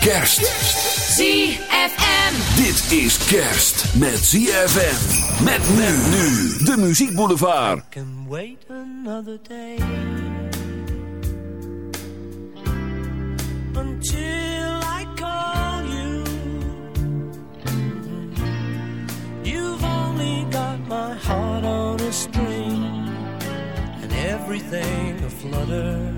Kerst. ZFM. Dit is kerst met ZFM. Met men nu. De Muziek Boulevard. can wait another day until I call you. You've only got my heart on a string and everything a flutter.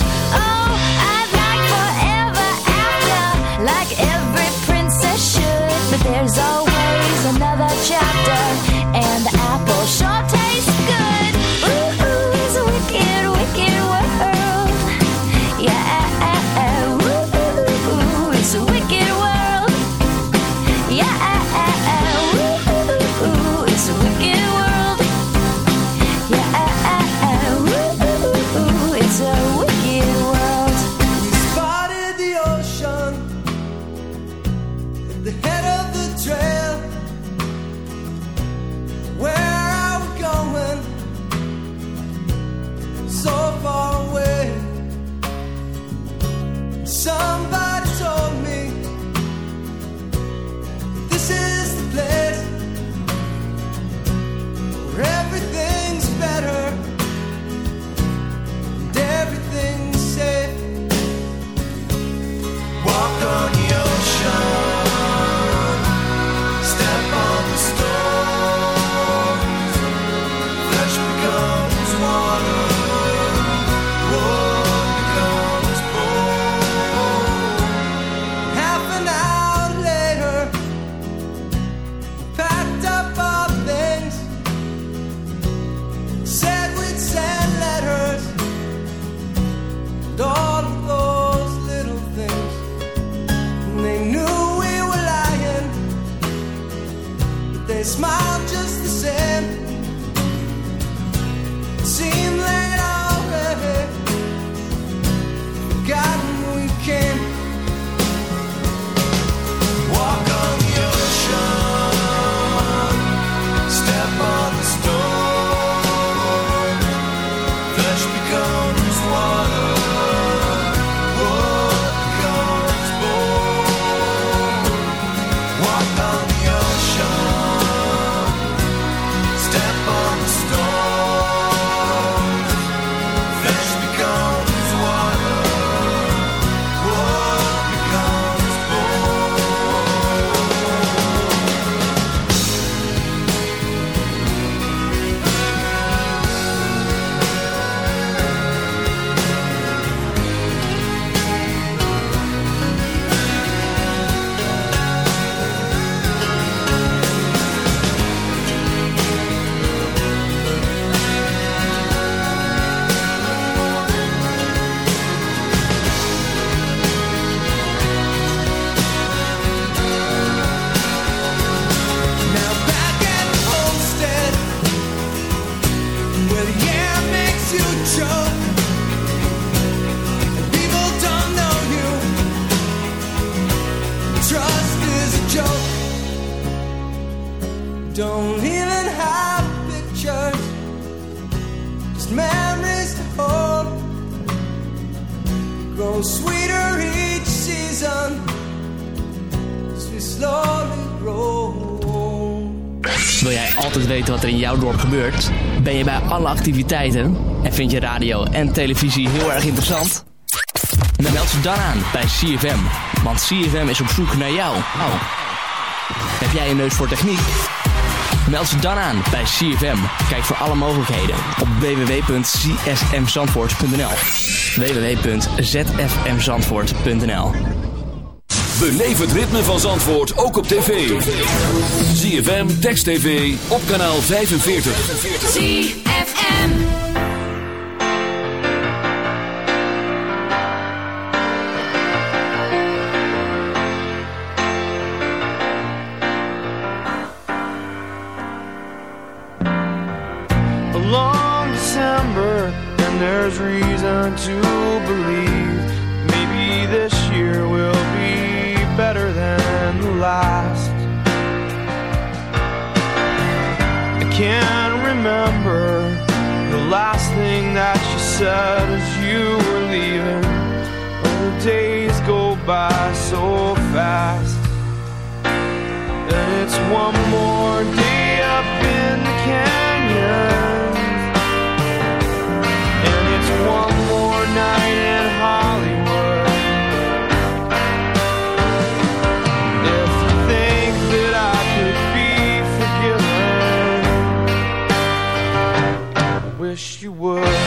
Alle activiteiten? En vind je radio en televisie heel erg interessant? Dan meld ze dan aan bij CFM. Want CFM is op zoek naar jou. Oh. Heb jij een neus voor techniek? Meld ze dan aan bij CFM. Kijk voor alle mogelijkheden op www.csmzandvoort.nl www.zfmzandvoort.nl Beleef het ritme van Zandvoort ook op tv. ZFM, Text TV, op kanaal 45. Last thing that you said as you were leaving. Oh, the days go by so fast. And it's one more day up in the canyon. And it's one more night wish you would.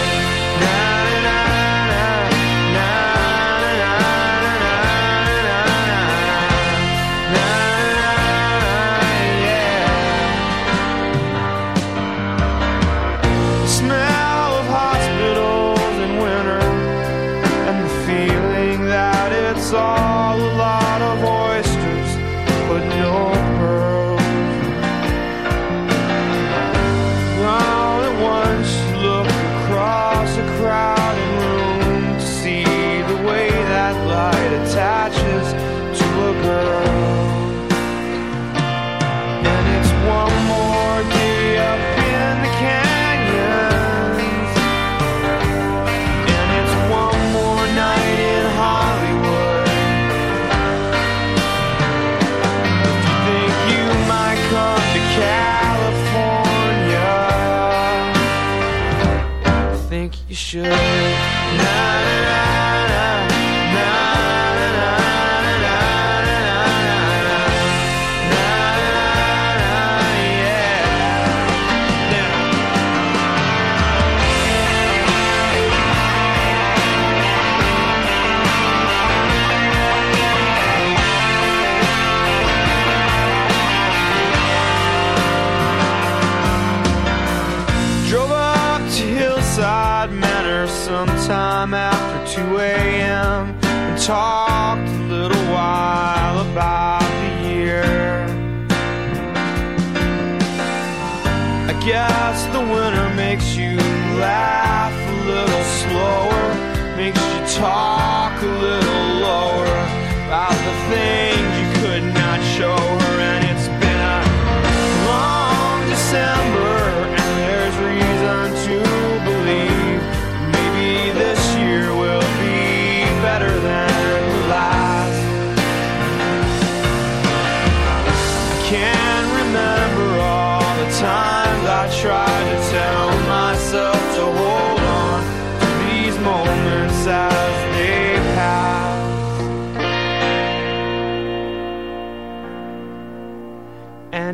Sometime after 2 a.m. and talked a little while about the year. I guess the winter makes you laugh a little slower, makes you talk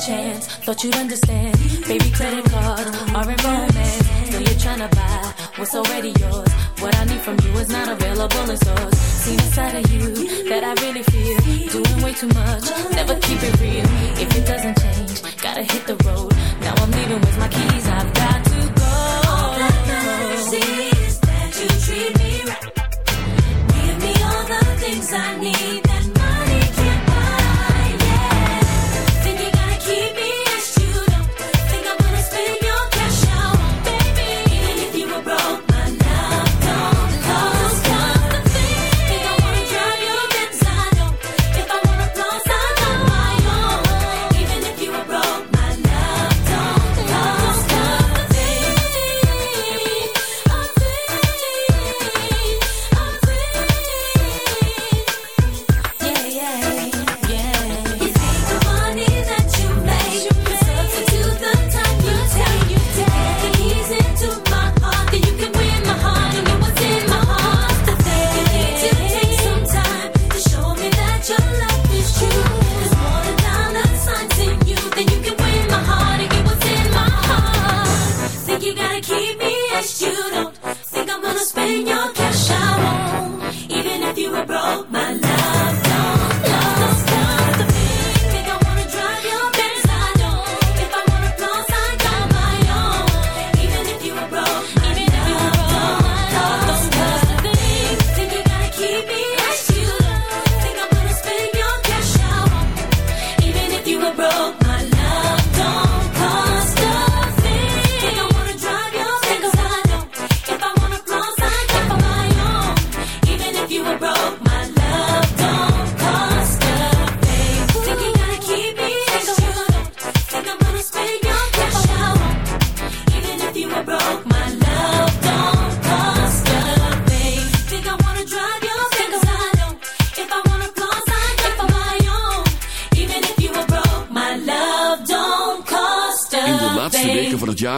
chance. Thought you'd understand. Baby, credit cards are in romance. Still you're trying to buy what's already yours. What I need from you is not available in stores. See inside of you that I really feel. Doing way too much, never keep it real. If it doesn't change, gotta hit the road. Now I'm leaving with my keys. I've got to go. All that matters is that you treat me right. Give me all the things I need.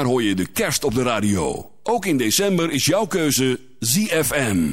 hoor je de kerst op de radio. Ook in december is jouw keuze ZFM.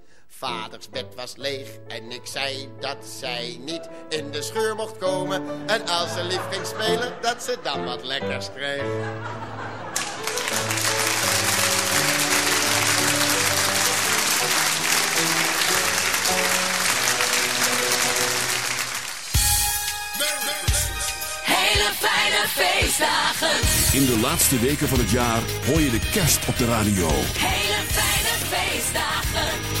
Vaders bed was leeg en ik zei dat zij niet in de scheur mocht komen. En als ze lief ging spelen, dat ze dan wat lekkers kreeg. Hele fijne feestdagen. In de laatste weken van het jaar hoor je de kerst op de radio. Hele fijne feestdagen.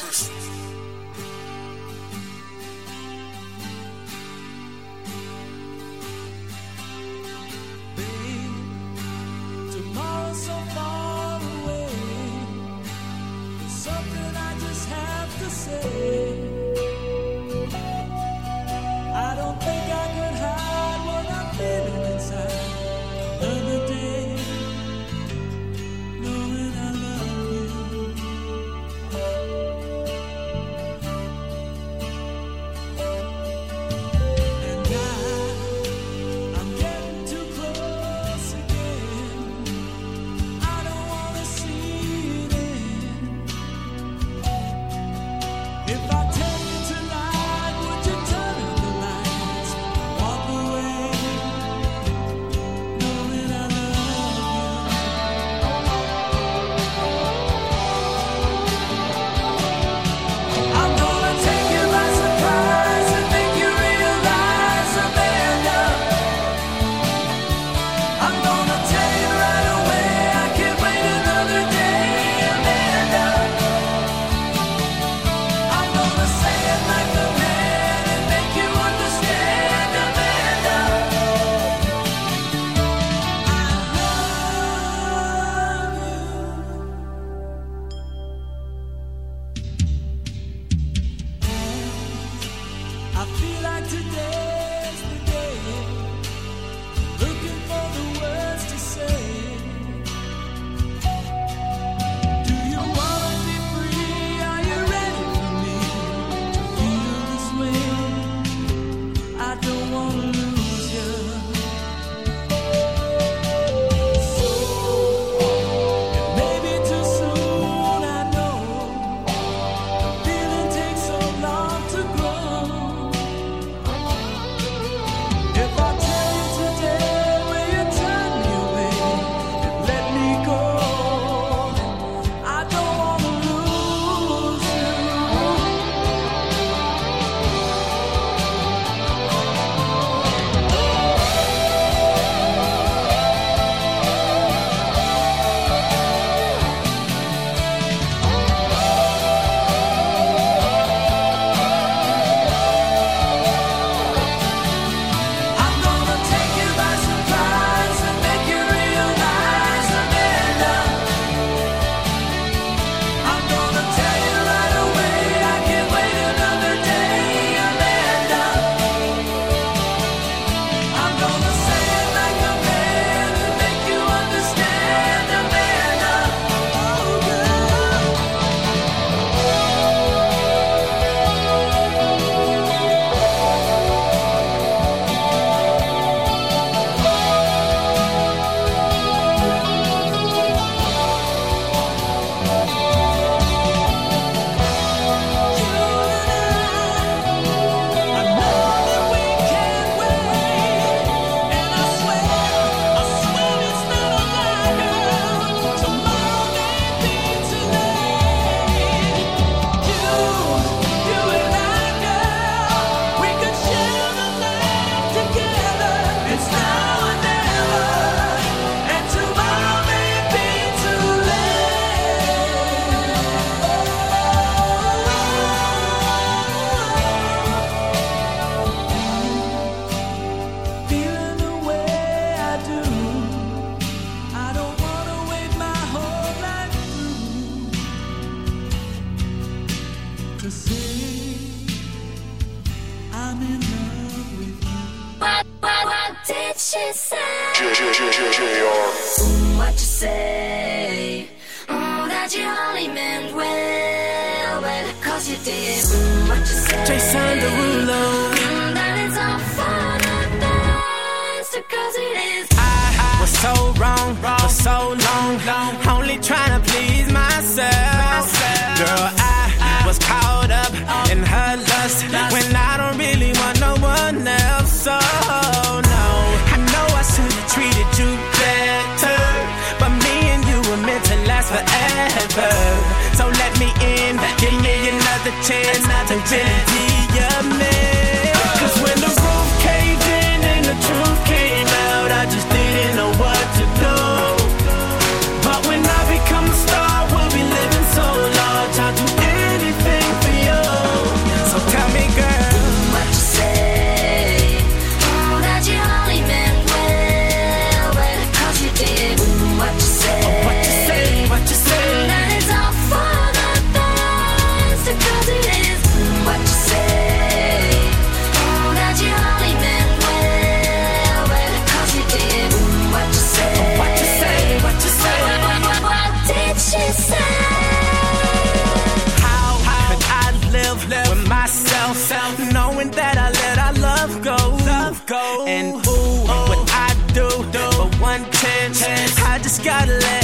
just gotta let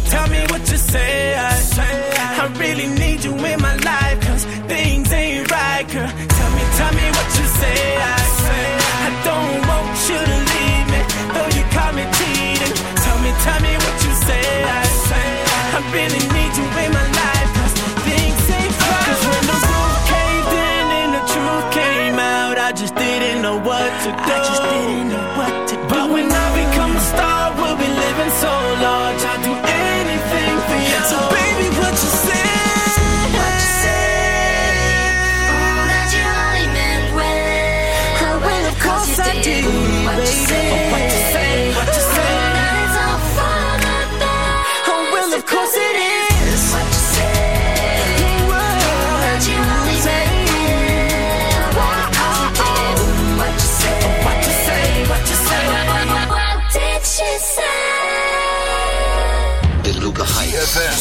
tell me what you say. I, I really need you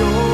Your